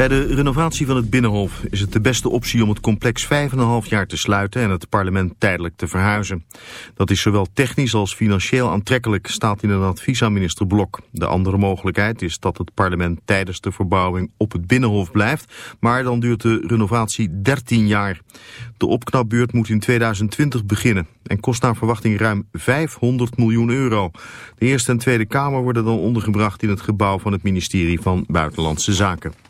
Bij de renovatie van het Binnenhof is het de beste optie om het complex 5,5 jaar te sluiten en het parlement tijdelijk te verhuizen. Dat is zowel technisch als financieel aantrekkelijk, staat in een advies aan minister Blok. De andere mogelijkheid is dat het parlement tijdens de verbouwing op het Binnenhof blijft, maar dan duurt de renovatie 13 jaar. De opknapbeurt moet in 2020 beginnen en kost naar verwachting ruim 500 miljoen euro. De Eerste en Tweede Kamer worden dan ondergebracht in het gebouw van het ministerie van Buitenlandse Zaken.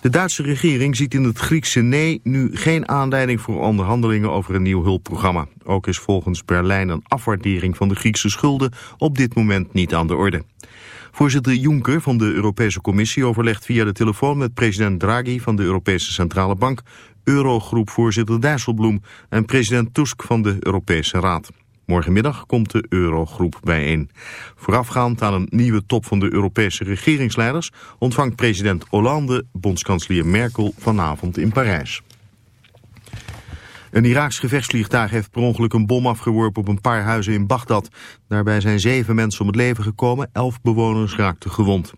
De Duitse regering ziet in het Griekse nee nu geen aanleiding voor onderhandelingen over een nieuw hulpprogramma. Ook is volgens Berlijn een afwaardering van de Griekse schulden op dit moment niet aan de orde. Voorzitter Juncker van de Europese Commissie overlegt via de telefoon met president Draghi van de Europese Centrale Bank, Eurogroepvoorzitter Dijsselbloem en president Tusk van de Europese Raad. Morgenmiddag komt de Eurogroep bijeen. Voorafgaand aan een nieuwe top van de Europese regeringsleiders... ontvangt president Hollande bondskanselier Merkel vanavond in Parijs. Een Iraaks gevechtsvliegtuig heeft per ongeluk een bom afgeworpen op een paar huizen in Bagdad. Daarbij zijn zeven mensen om het leven gekomen, elf bewoners raakten gewond.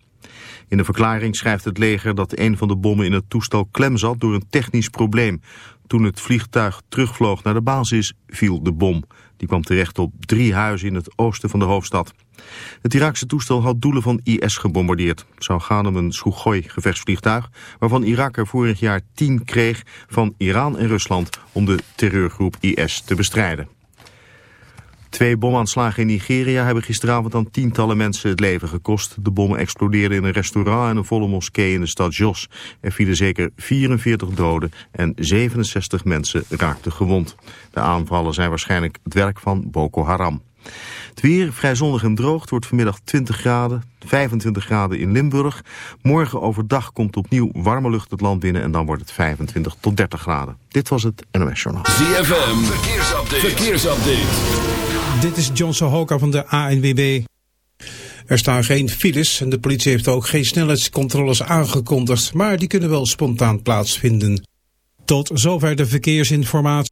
In de verklaring schrijft het leger dat een van de bommen in het toestel klem zat door een technisch probleem. Toen het vliegtuig terugvloog naar de basis viel de bom. Die kwam terecht op drie huizen in het oosten van de hoofdstad. Het Iraakse toestel had doelen van IS gebombardeerd. Het zou gaan om een Sukhoi-gevechtsvliegtuig... waarvan Irak er vorig jaar tien kreeg van Iran en Rusland... om de terreurgroep IS te bestrijden. Twee bomaanslagen in Nigeria hebben gisteravond aan tientallen mensen het leven gekost. De bommen explodeerden in een restaurant en een volle moskee in de stad Jos. Er vielen zeker 44 doden en 67 mensen raakten gewond. De aanvallen zijn waarschijnlijk het werk van Boko Haram. Het weer vrij zonnig en droog. Het wordt vanmiddag 20 graden, 25 graden in Limburg. Morgen overdag komt opnieuw warme lucht het land binnen... en dan wordt het 25 tot 30 graden. Dit was het NOS Journaal. ZFM, verkeersupdate. verkeersupdate. Dit is John Sohoka van de ANWB. Er staan geen files en de politie heeft ook geen snelheidscontroles aangekondigd, maar die kunnen wel spontaan plaatsvinden. Tot zover de verkeersinformatie.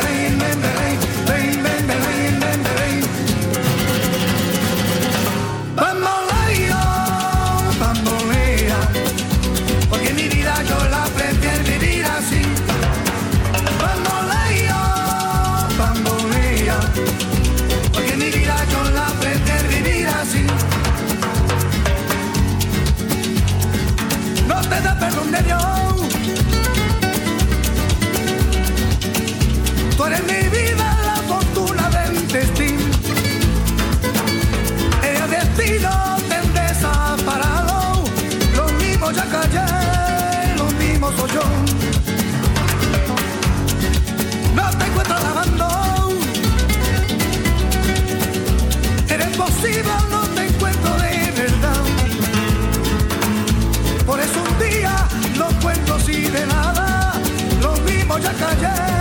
yeah.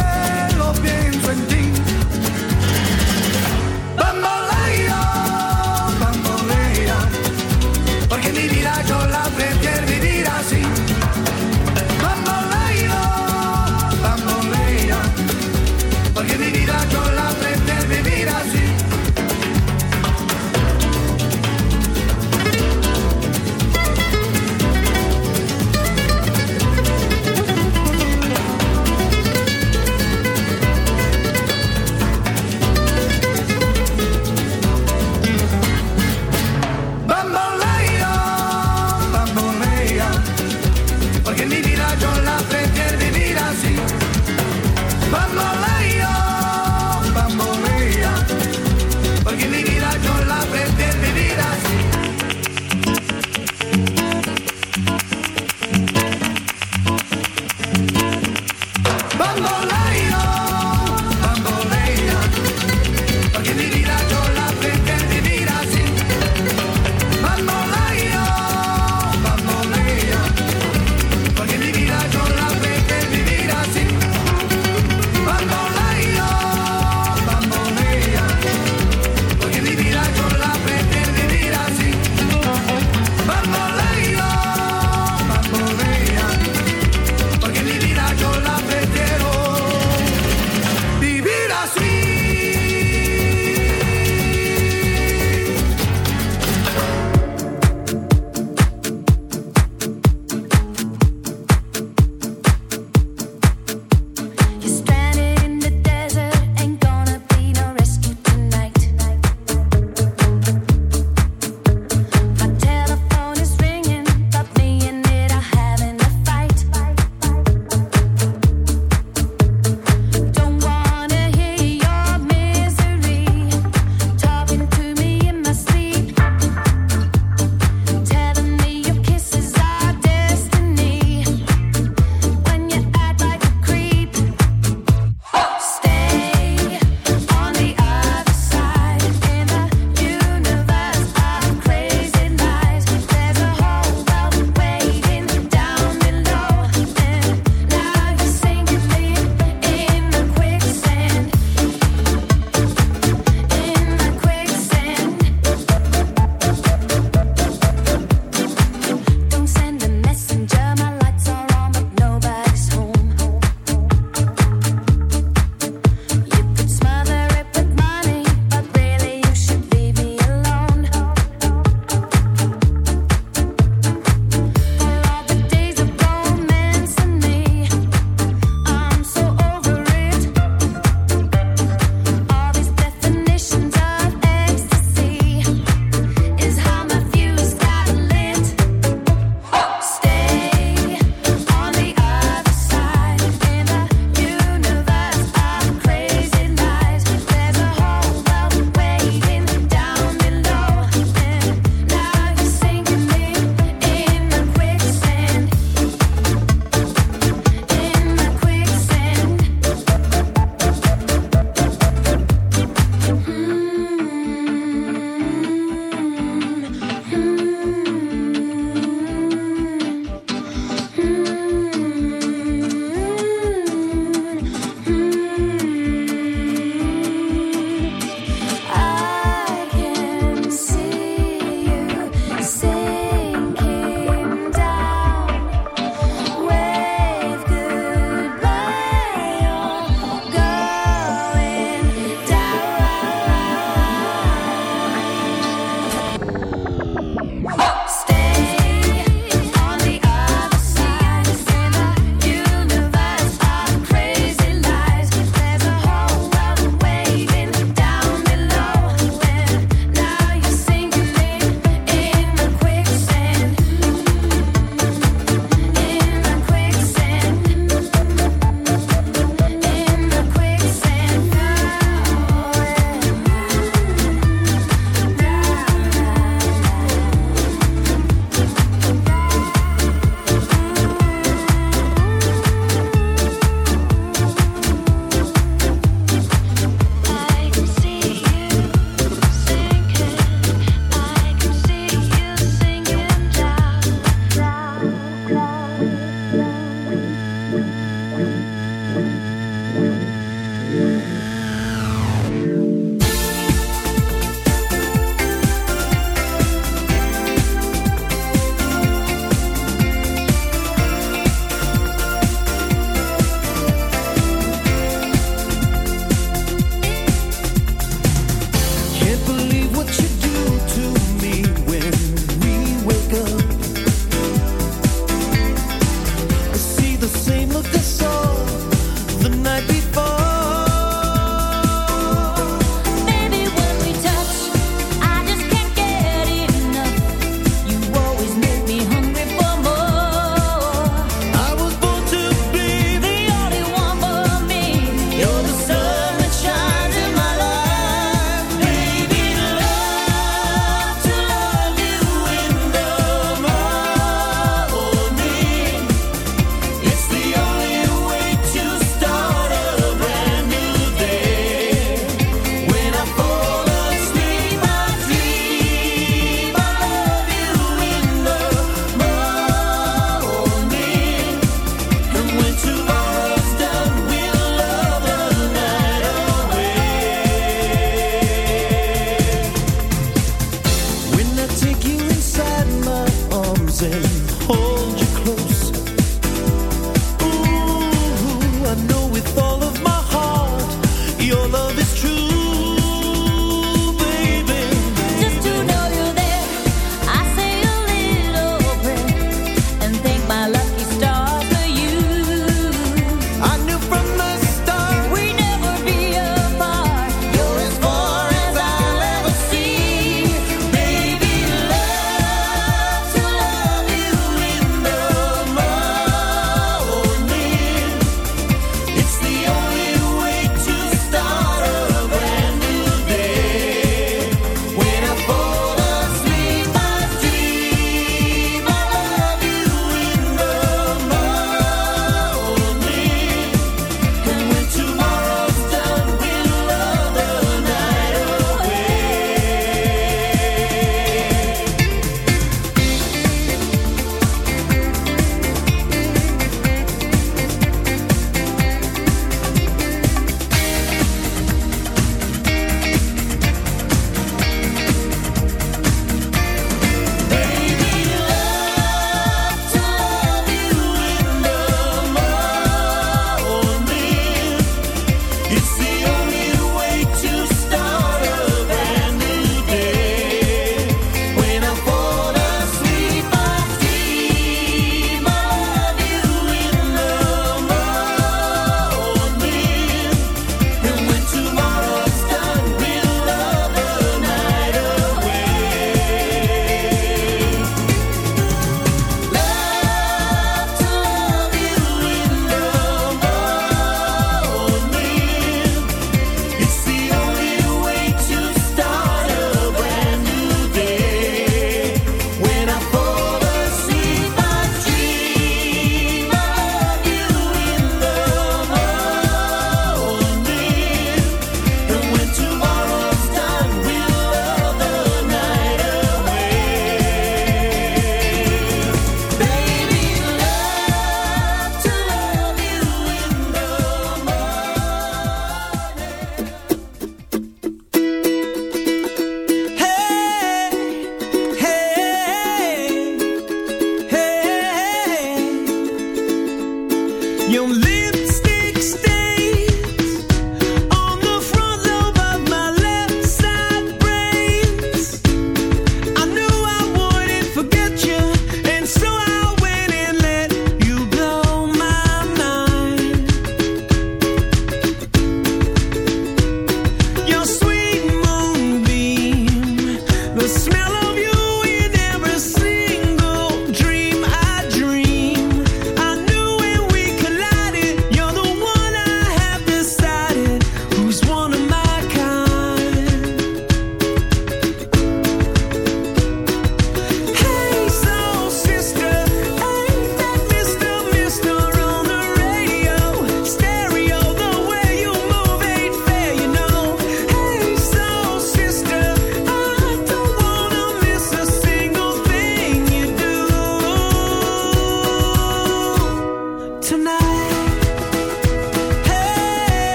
It's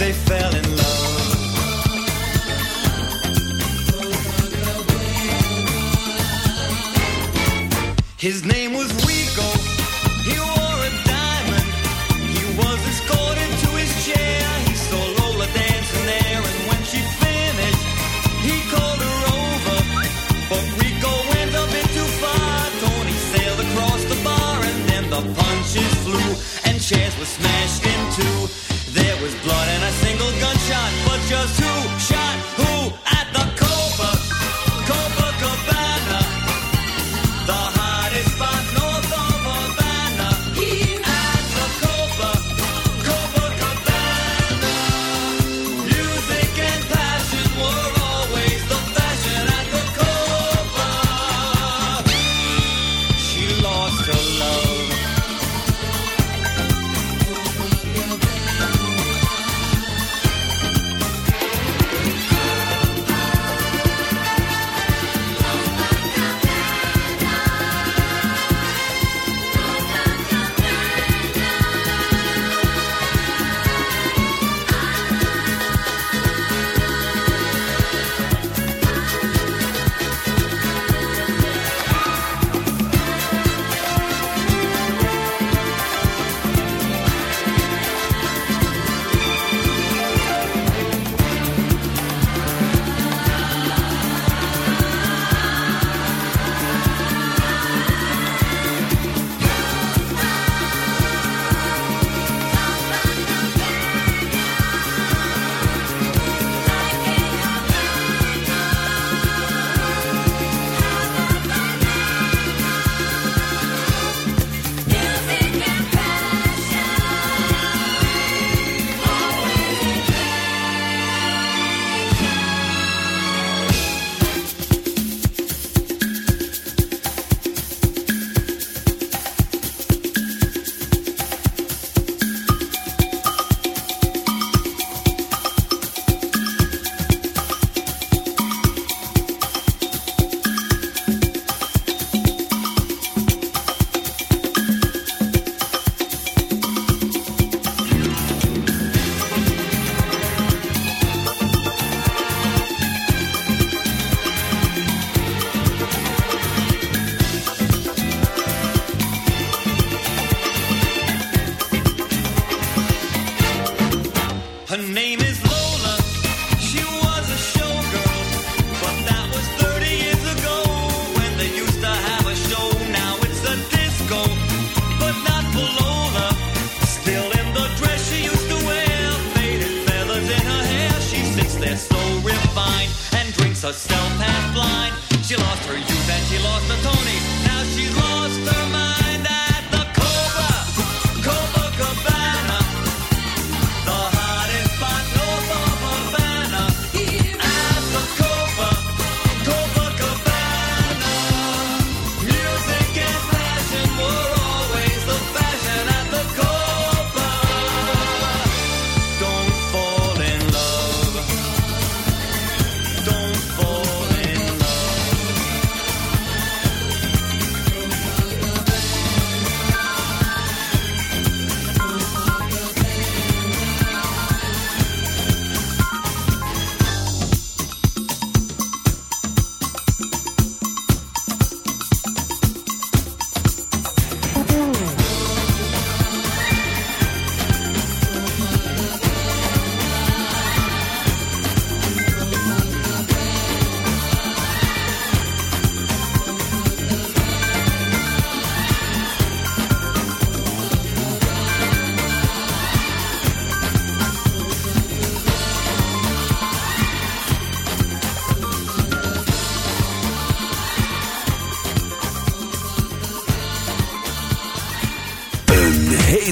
they fell in love. His name was Rico. shot, but just who shot?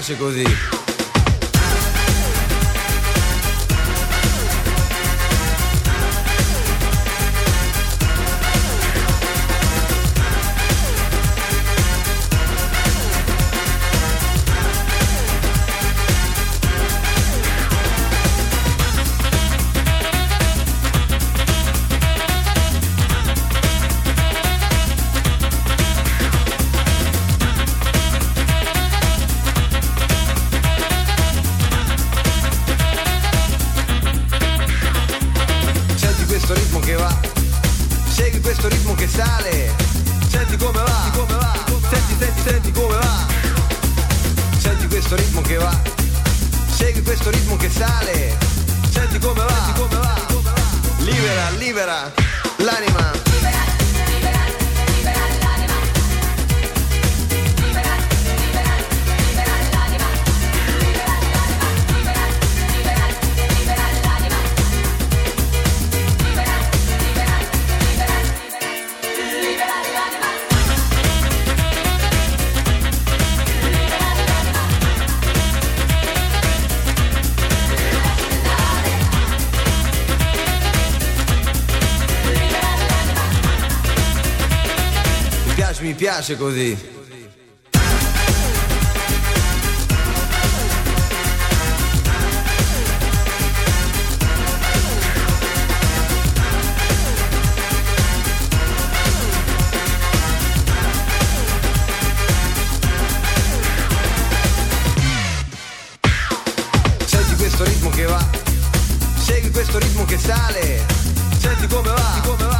piace. piace così. Senti questo ritmo che sale, senti come va, come va.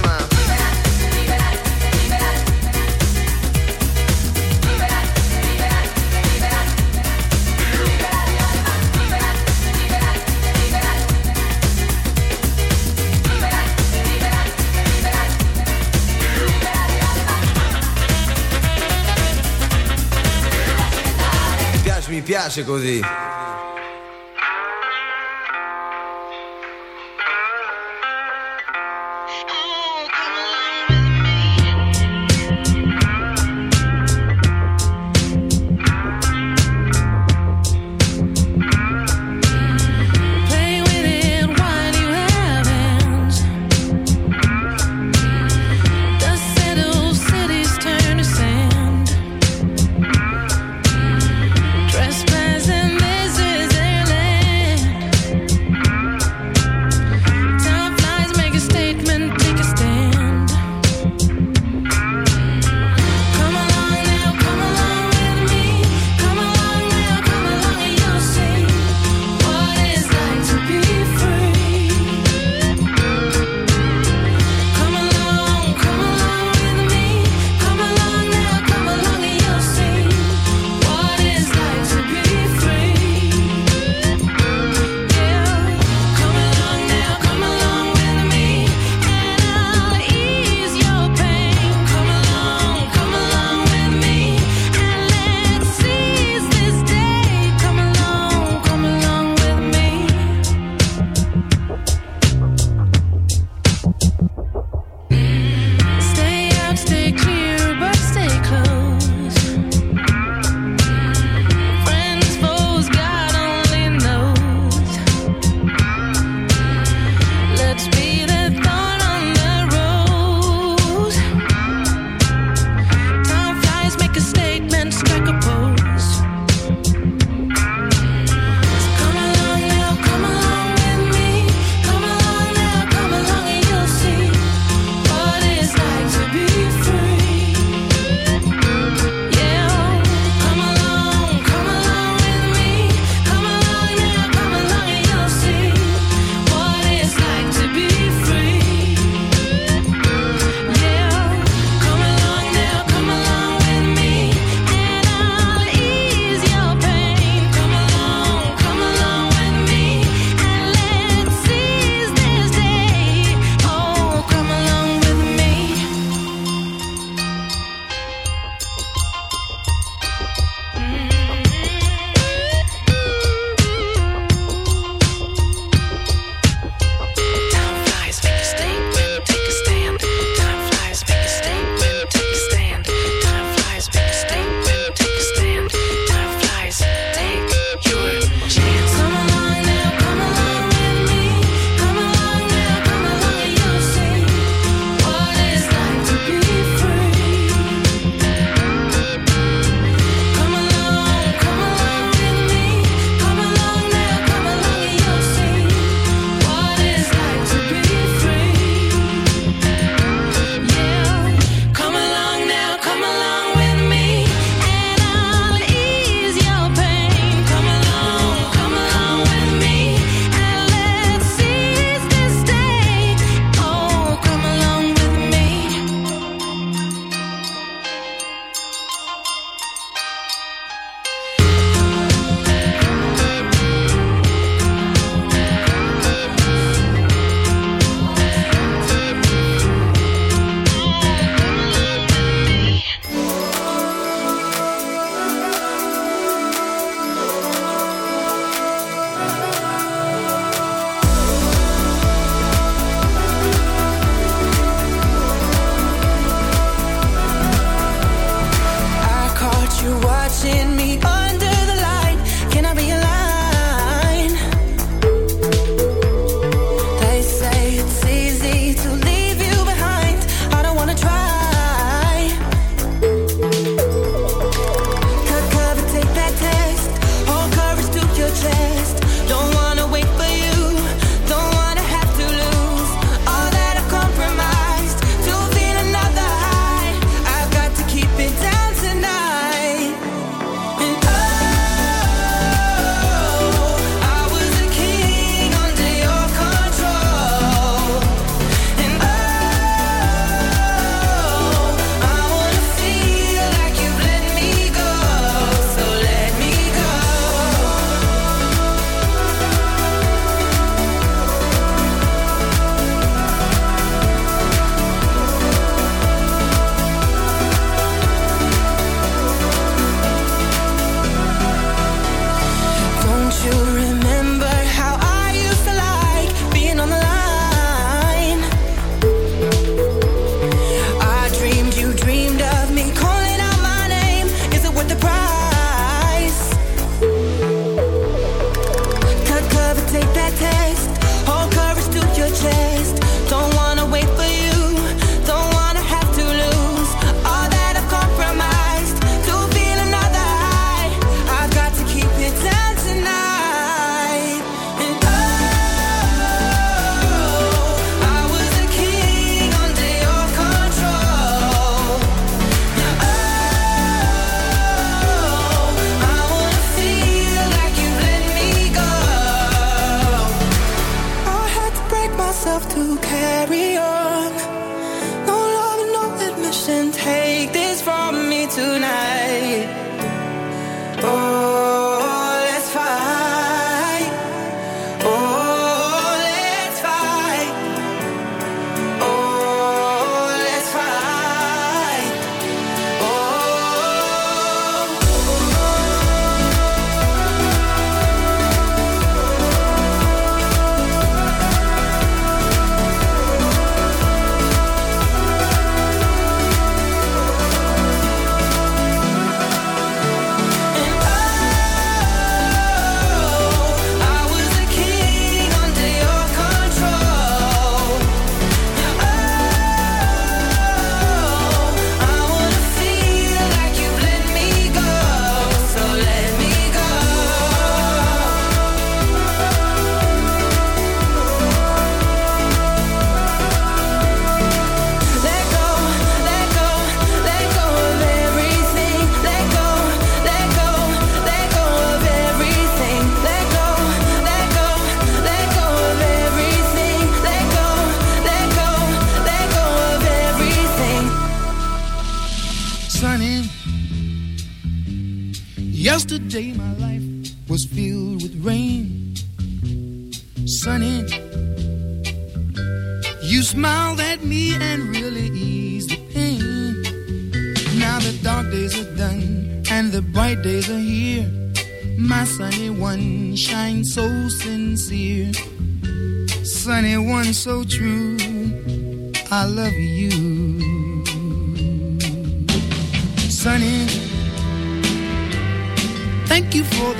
piace così.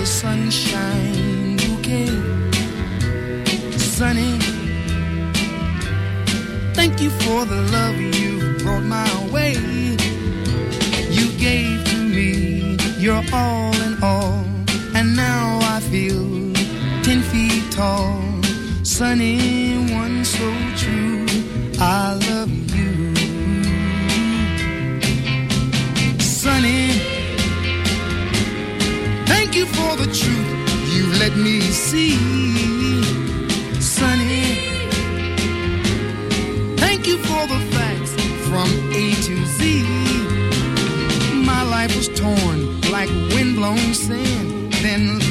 The sunshine windblown sand. Then